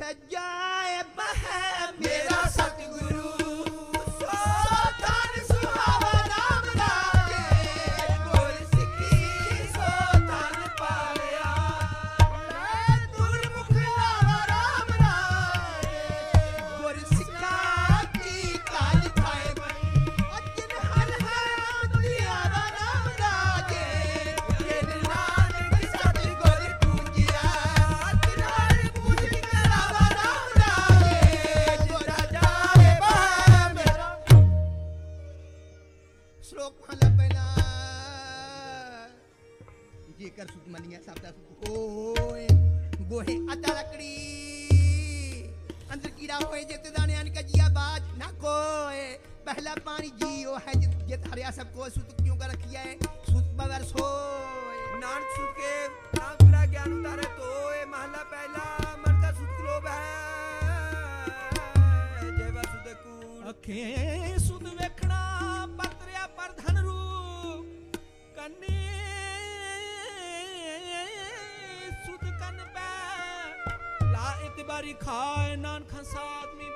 تجايب مهمل गोहे अतरकड़ी अंदर कीड़ा होए जित दाने अन कजिया बाज ना कोए पहला पानी जियो है जित जित हरिया सबको सुत क्यों का रखिया है? सुत बवर सोए। नान सुत के नाम पूरा ज्ञान उतार ਵਾਰੀ ਖਾਏ ਨਾਨਕ ਸਾਧ ਮੀ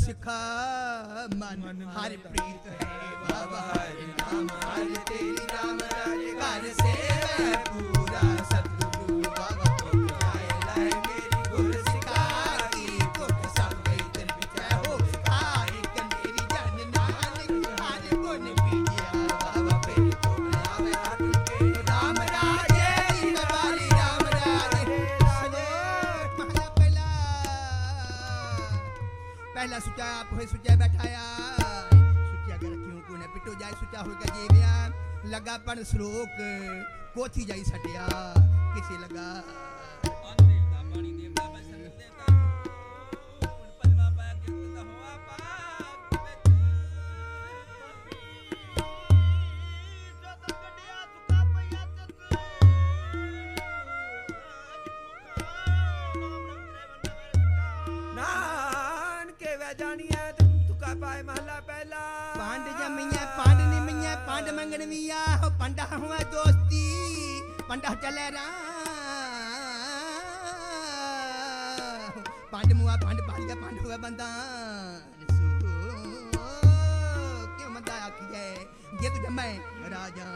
ਸਿਖਾ ਮਨ ਹਰ ਪ੍ਰੀਤ ਹੈ ਬਾਬਾ। ਹੋਏ ਸੁੱਚਾ ਬੈਠਾਇਆ ਸੁੱਚਾ ਕਰ ਕਿਉਂ ਕੋਨੇ ਪਿੱਟੋ ਜਾਏ, ਸੁੱਚਾ ਹੋ ਕੇ ਜੀਵਿਆ। ਲਗਾ ਪਣ ਸ਼ਲੋਕ ਕੋਥੀ ਜਾਈ ਸਟਿਆ ਕਿਸੇ ਲਗਾ ਪਾਂਡ ਨਿਮਈਆਂ ਪਾਂਡ ਮੰਗਣ ਵੀਆ ਹੋ ਪੰਡਾ ਹੁਆ ਦੋਸਤੀ, ਪੰਡਾ ਚਲੇ ਰਾ ਪਾਂਡ ਮੂਆ, ਪਾਂਡ ਬਾਲੀਆ, ਪੰਡ ਹੋਵੇ ਬੰਦਾ। ਸੋ ਕਿਉਂ ਮੰਦਾ ਆਖੀਏ ਜੇ ਤੂੰ ਰਾਜਾ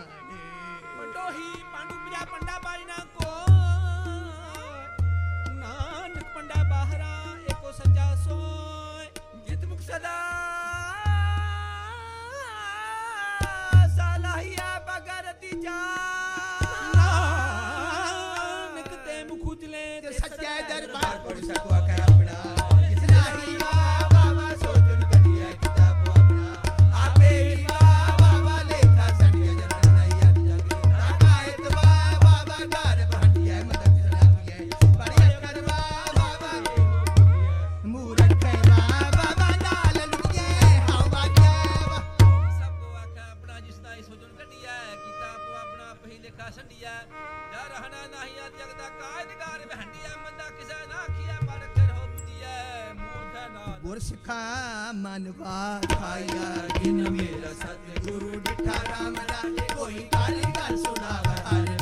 ਸਿੱਖਾ ਮਨਵਾ ਸਤਿਗੁਰੂ ਡਿਠਾ ਰਾਮ ਲਾਲੇ ਕੋਈ ਕਾਲੀ ਗੱਲ ਸੁਣਾਵਾ ਹਰ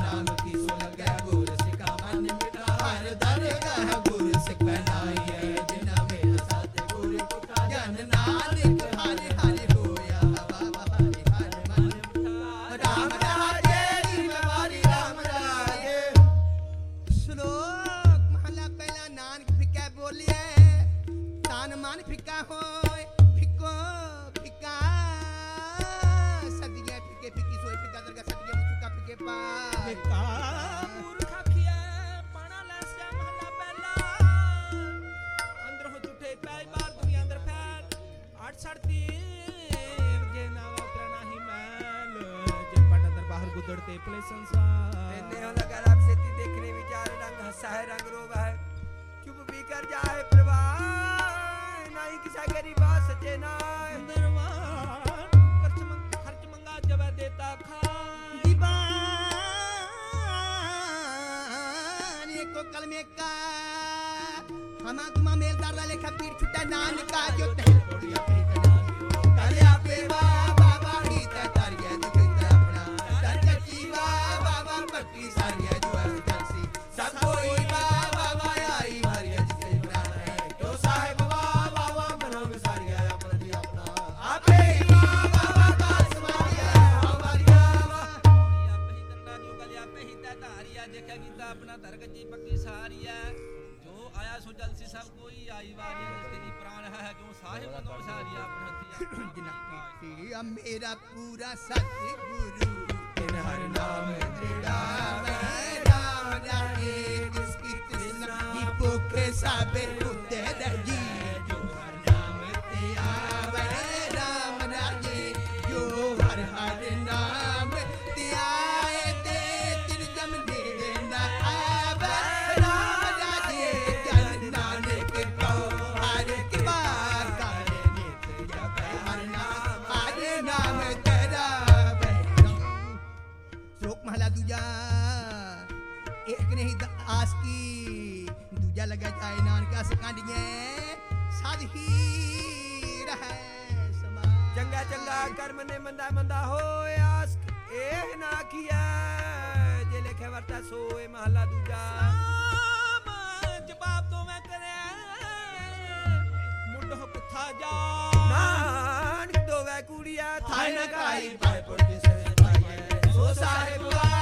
ਜਹਾਨ ਫਿੱਕਾ ਹੋਏ? ਫਿੱਕੋ ਫਿੱਕਾ। ਸਦੀਆਂ ਫਿੱਕੇ ਫਿੱਕੀ ਸੋਏ ਫਿੱਕਾ ਦਰਗਾ ਸਦੀਆਂ ਮੁਸਕਾ ਫਿੱਕੇ ਪਾ ਫਿੱਕਾ। ਮੂਰਖਾ ਖਿਆ ਪਾਣਾ ਲੈ ਸਿਆ ਮਹਲਾ ਪਹਿਲਾ। ਅੰਦਰ ਹੋ ਝੁੱਠੇ ਪੈ ਬਾਹਰ ਦੁਨੀਆ ਅੰਦਰ ਫੈਲ। ਅੱਠ ਸੜਤੀ ਜੇ ਨਾ ਵਾਪਰਾ ਨਹੀਂ ਮੈਲ। ਜੇ ਪਟ ਅੰਦਰ ਬਾਹਰ ਗੁੱਦੜ ਤੇ ਪਲੇ ਸੰਸਾਰ। ਤੈਨੇ ਹੋ ਲਗਾ ਰੱਬ ਸੇ ਤੀ ਦੇਖਨੇ ਵਿਚਾਰ ਰੰਗ ਹਸਾ ਹੈ ਰੰਗ ਰੋਵਾ ਹੈ। ਚੁੱਪ ਵੀ ਕਰ ਜਾਏ ਨਾਨਕਾ ਦਾ ਲੇਖਾ ਪੀਰ ਛੁੱਟਾ ਨਾਨਕਾ ਜੋ ਤਹਿ ਬੋੜੀਆ ਪੀਰ ਨਾਨਕਾ ਲਿਆ ਪੇਵਾ ਅਸਲ ਕੋਈ ਆਈ ਵਾਲੀ ਤੇਰੀ ਪ੍ਰਾਣ ਹੈ ਕਿਉਂ ਸਾਹਿਬ ਨੋ ਸਾਰੀਆ ਪ੍ਰਤੀ ਆ ਮੇਰਾ ਪੂਰਾ ਸਤਿਗੁਰੂ ਤੇਰਾ ਹਰ ਨਾਮ ਜਿਹੜਾ ਮੈਂ ਰਾਮ ਜਾਣੇ ਜਿਸ ਕੀ ਤ੍ਰਿਸ਼ਨਾ ਕੀ ਭੁੱਖੇ ਸਾਬੇ ਉਤੇ ਲਗਾ ਜਾਏ ਨਾਨਕਾ ਸਿਕਾਂਡੀਏ ਸਾਧ ਹੀ ਰਹੇ ਸਮਾ। ਚੰਗਾ ਚੰਗਾ ਕਰਮ ਨੇ ਮੰਦਾ ਮੰਦਾ ਹੋਏ ਇਹ ਨਾ ਕੀਆ ਜੇ ਲਿਖੇ ਵਰਤਾ ਸੋਏ ਮਹਲਾ ਦੂਜਾ। ਜਵਾਬ ਤੋਂ ਮੈਂ ਕਰਿਆ। ਮੁੰਡੋ ਕੁੱਥਾ ਜਾ। ਨਾਨਕ ਦੋਵੇ ਕੁੜੀਆ ਥਾਇ ਨਾ ਕਾਈ ਪਾਈ ਪੁਰਤੀ ਸੇ ਪਾਈ ਸੋ ਸਾਹਿਬ ਵਾ